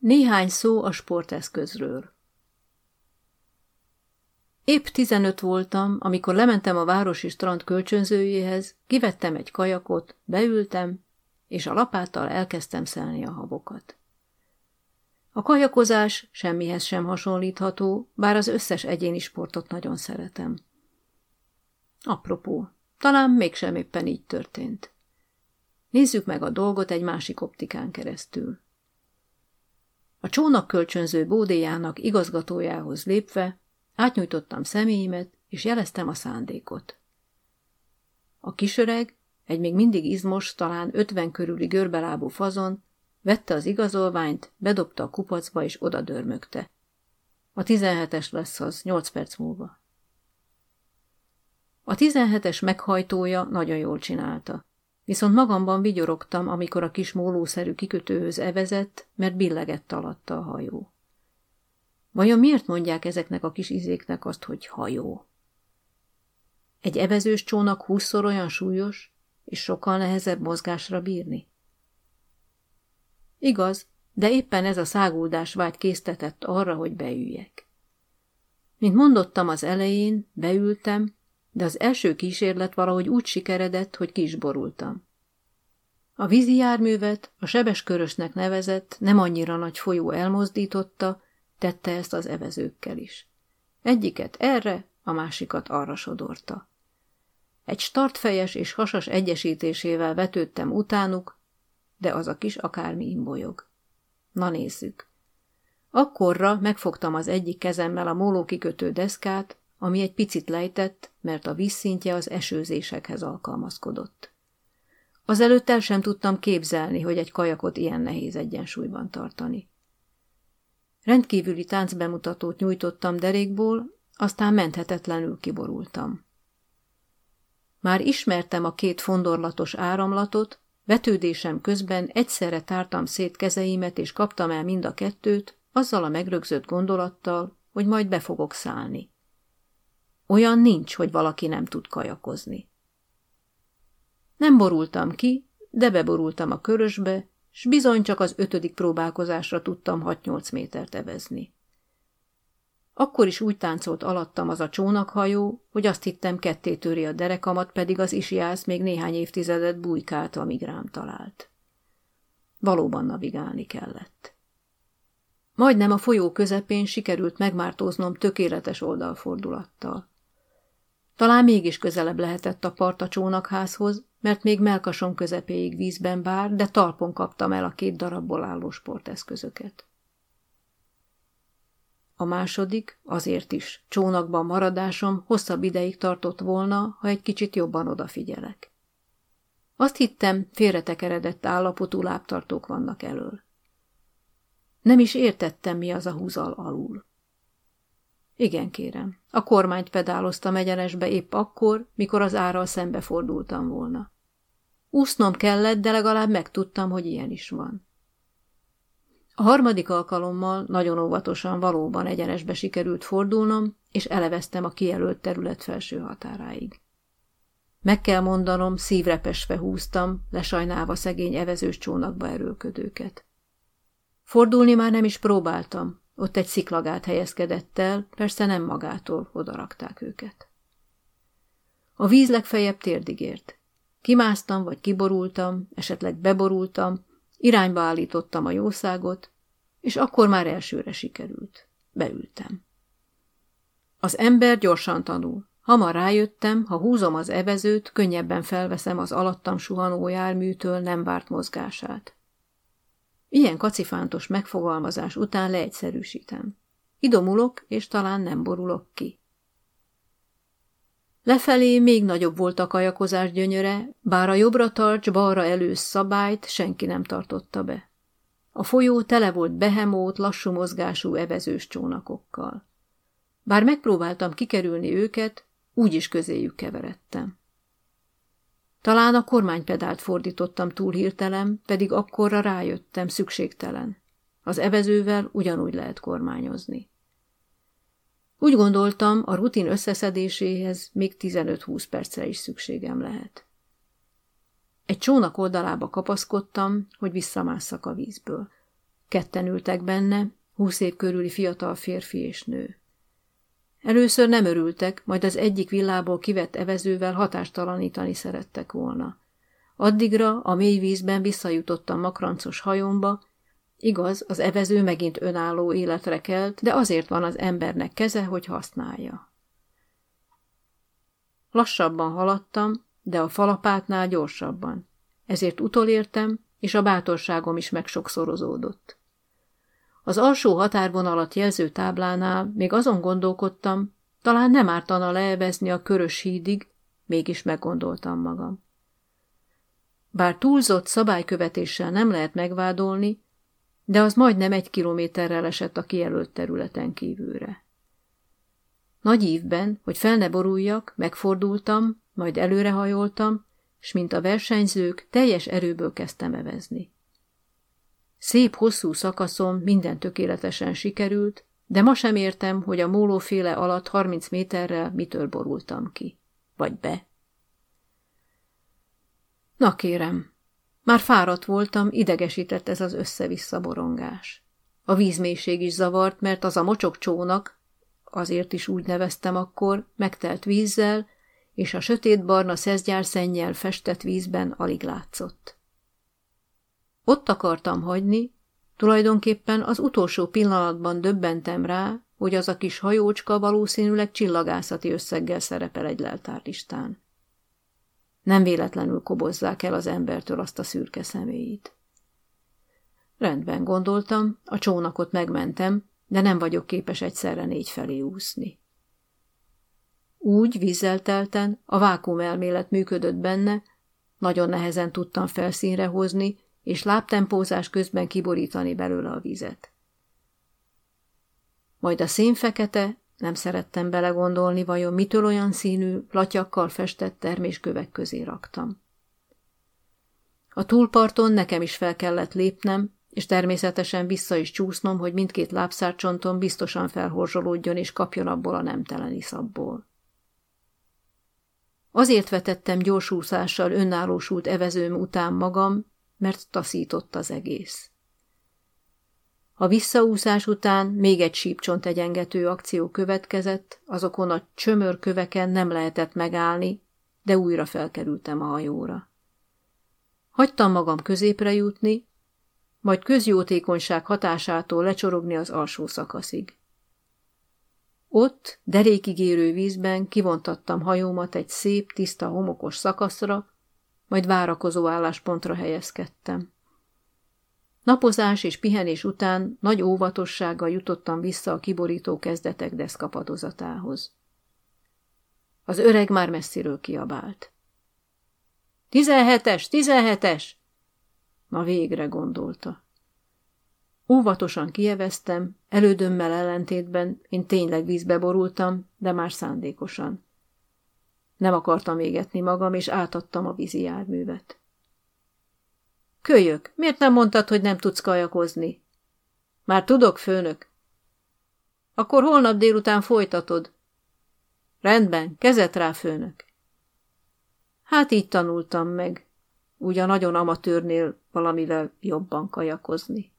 Néhány szó a sporteszközről. Épp tizenöt voltam, amikor lementem a városi strand kölcsönzőjéhez, kivettem egy kajakot, beültem, és a lapáttal elkezdtem szelni a habokat. A kajakozás semmihez sem hasonlítható, bár az összes egyéni sportot nagyon szeretem. Apropó, talán mégsem éppen így történt. Nézzük meg a dolgot egy másik optikán keresztül. A csónak kölcsönző bódéjának igazgatójához lépve átnyújtottam személyimet, és jeleztem a szándékot. A kisöreg, egy még mindig izmos, talán ötven körüli görbelábú fazon, vette az igazolványt, bedobta a kupacba, és oda dörmögte. A tizenhetes lesz az, nyolc perc múlva. A tizenhetes meghajtója nagyon jól csinálta. Viszont magamban vigyorogtam, amikor a kis mólószerű kikötőhöz evezett, mert billegett alatta a hajó. Vajon miért mondják ezeknek a kis izéknek azt, hogy hajó? Egy evezős csónak húszszor olyan súlyos, és sokkal nehezebb mozgásra bírni? Igaz, de éppen ez a száguldás vágy késztetett arra, hogy beüljek. Mint mondottam az elején, beültem, de az első kísérlet valahogy úgy sikeredett, hogy ki is borultam. A vízi járművet a sebeskörösnek nevezett, nem annyira nagy folyó elmozdította, tette ezt az evezőkkel is. Egyiket erre, a másikat arra sodorta. Egy startfejes és hasas egyesítésével vetődtem utánuk, de az a kis akármi imbolyog. Na nézzük. Akkorra megfogtam az egyik kezemmel a mólókikötő deszkát, ami egy picit lejtett, mert a vízszintje az esőzésekhez alkalmazkodott. Azelőtt el sem tudtam képzelni, hogy egy kajakot ilyen nehéz egyensúlyban tartani. Rendkívüli táncbemutatót nyújtottam derékból, aztán menthetetlenül kiborultam. Már ismertem a két fondorlatos áramlatot, vetődésem közben egyszerre tártam szét kezeimet, és kaptam el mind a kettőt, azzal a megrögzött gondolattal, hogy majd be fogok szállni. Olyan nincs, hogy valaki nem tud kajakozni. Nem borultam ki, de beborultam a körösbe, s bizony csak az ötödik próbálkozásra tudtam 6-8 métert evezni. Akkor is úgy táncolt alattam az a csónakhajó, hogy azt hittem ketté töri a derekamat, pedig az isiász még néhány évtizedet bujkált, amíg rám talált. Valóban navigálni kellett. Majdnem a folyó közepén sikerült megmártóznom tökéletes oldalfordulattal. Talán mégis közelebb lehetett a part a csónakházhoz, mert még melkasom közepéig vízben bár, de talpon kaptam el a két darabból álló sporteszközöket. A második, azért is, csónakban maradásom hosszabb ideig tartott volna, ha egy kicsit jobban odafigyelek. Azt hittem, félretekeredett állapotú lábtartók vannak elől. Nem is értettem, mi az a húzal alul. Igen, kérem. A kormányt pedáloztam egyenesbe épp akkor, mikor az árral szembefordultam volna. Úsznom kellett, de legalább megtudtam, hogy ilyen is van. A harmadik alkalommal nagyon óvatosan valóban egyenesbe sikerült fordulnom, és eleveztem a kijelölt terület felső határáig. Meg kell mondanom, szívrepesve húztam, lesajnálva szegény evezős csónakba erőlködőket. Fordulni már nem is próbáltam, ott egy sziklagát helyezkedett el, persze nem magától odarakták őket. A víz legfeljebb térdig ért. Kimásztam, vagy kiborultam, esetleg beborultam, irányba állítottam a jószágot, és akkor már elsőre sikerült. Beültem. Az ember gyorsan tanul. Hamar rájöttem, ha húzom az evezőt, könnyebben felveszem az alattam suhanó járműtől nem várt mozgását. Ilyen kacifántos megfogalmazás után leegyszerűsítem. Idomulok, és talán nem borulok ki. Lefelé még nagyobb volt a kajakozás gyönyöre, bár a jobbra tarts, balra elősz szabályt senki nem tartotta be. A folyó tele volt behemót, lassú mozgású evezős csónakokkal. Bár megpróbáltam kikerülni őket, úgyis közéjük keveredtem. Talán a kormánypedált fordítottam túl hirtelen, pedig akkorra rájöttem, szükségtelen. Az evezővel ugyanúgy lehet kormányozni. Úgy gondoltam, a rutin összeszedéséhez még 15-20 percre is szükségem lehet. Egy csónak oldalába kapaszkodtam, hogy visszamásszak a vízből. Ketten ültek benne, húsz év körüli fiatal férfi és nő. Először nem örültek, majd az egyik villából kivett evezővel hatástalanítani szerettek volna. Addigra a mély vízben visszajutottam makrancos hajomba, igaz, az evező megint önálló életre kelt, de azért van az embernek keze, hogy használja. Lassabban haladtam, de a falapátnál gyorsabban. Ezért utolértem, és a bátorságom is megsokszorozódott. Az alsó határvonalat jelző táblánál még azon gondolkodtam, talán nem ártana leevezni a körös hídig, mégis meggondoltam magam. Bár túlzott szabálykövetéssel nem lehet megvádolni, de az majdnem egy kilométerrel esett a kijelölt területen kívülre. Nagy ívben, hogy fel ne boruljak, megfordultam, majd előrehajoltam, s mint a versenyzők, teljes erőből kezdtem evezni. Szép hosszú szakaszom minden tökéletesen sikerült, de ma sem értem, hogy a mólóféle alatt 30 méterrel mitől borultam ki. Vagy be. Na kérem, már fáradt voltam, idegesített ez az össze-vissza borongás. A vízmélység is zavart, mert az a mocsok csónak, azért is úgy neveztem akkor, megtelt vízzel, és a sötétbarna szezgyárszennyel festett vízben alig látszott. Ott akartam hagyni, tulajdonképpen az utolsó pillanatban döbbentem rá, hogy az a kis hajócska valószínűleg csillagászati összeggel szerepel egy leltárlistán. Nem véletlenül kobozzák el az embertől azt a szürke személyit. Rendben gondoltam, a csónakot megmentem, de nem vagyok képes egyszerre négy felé úszni. Úgy vízzeltelten a vákum elmélet működött benne, nagyon nehezen tudtam felszínre hozni, és lábtempózás közben kiborítani belőle a vizet. Majd a szénfekete, nem szerettem belegondolni, vajon mitől olyan színű, latyakkal festett terméskövek közé raktam. A túlparton nekem is fel kellett lépnem, és természetesen vissza is csúsznom, hogy mindkét lábszárcsontom biztosan felhorzsolódjon és kapjon abból a nemtelen iszabból. Azért vetettem gyorsúszással önállósult evezőm után magam, mert taszított az egész. A visszaúszás után még egy sípcsont egyengető akció következett, azokon a csömör köveken nem lehetett megállni, de újra felkerültem a hajóra. Hagytam magam középre jutni, majd közjótékonyság hatásától lecsorogni az alsó szakaszig. Ott, derékig érő vízben kivontattam hajómat egy szép, tiszta, homokos szakaszra, majd várakozó álláspontra helyezkedtem. Napozás és pihenés után nagy óvatossággal jutottam vissza a kiborító kezdetek deszkapadozatához. Az öreg már messziről kiabált. Tizenhetes, tizenhetes! Na végre gondolta. Óvatosan kieveztem, elődömmel ellentétben én tényleg vízbe borultam, de már szándékosan. Nem akartam égetni magam, és átadtam a vízi járművet. Kölyök, miért nem mondtad, hogy nem tudsz kajakozni? Már tudok, főnök. Akkor holnap délután folytatod. Rendben, kezet rá, főnök. Hát így tanultam meg, úgy a nagyon amatőrnél valamivel jobban kajakozni.